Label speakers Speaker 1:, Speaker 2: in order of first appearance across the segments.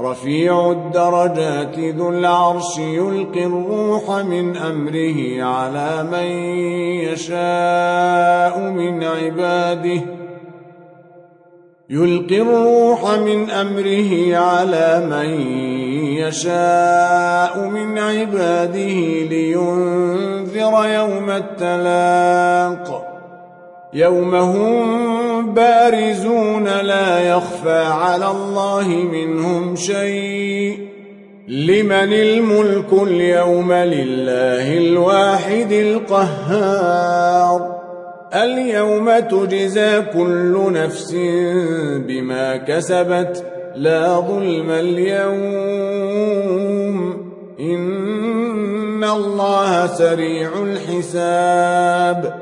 Speaker 1: رفيع الدرجات ذو العرش يلقي الروح من أمره على من يشاء من عباده. يلقي الروح من أمره على من يشاء من عباده لينذر يوم التلاق. يوم هم بارزون لا يخفى على الله منهم شيء. لمن الملك اليوم لله الواحد القهار. اليوم تجزى كل نفس بما كسبت لا ظلم اليوم. إن الله سريع الحساب.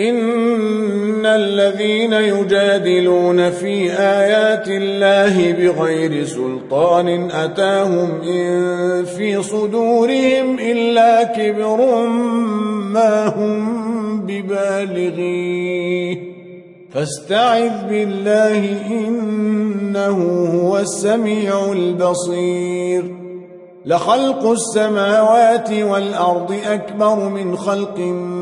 Speaker 1: إن الذين يجادلون في آيات الله بغير سلطان أتاهم إن في صدورهم إلا كبر ما هم ببالغيه فاستعذ بالله إنه هو السميع البصير لخلق السماوات والأرض أكبر من خلق الناس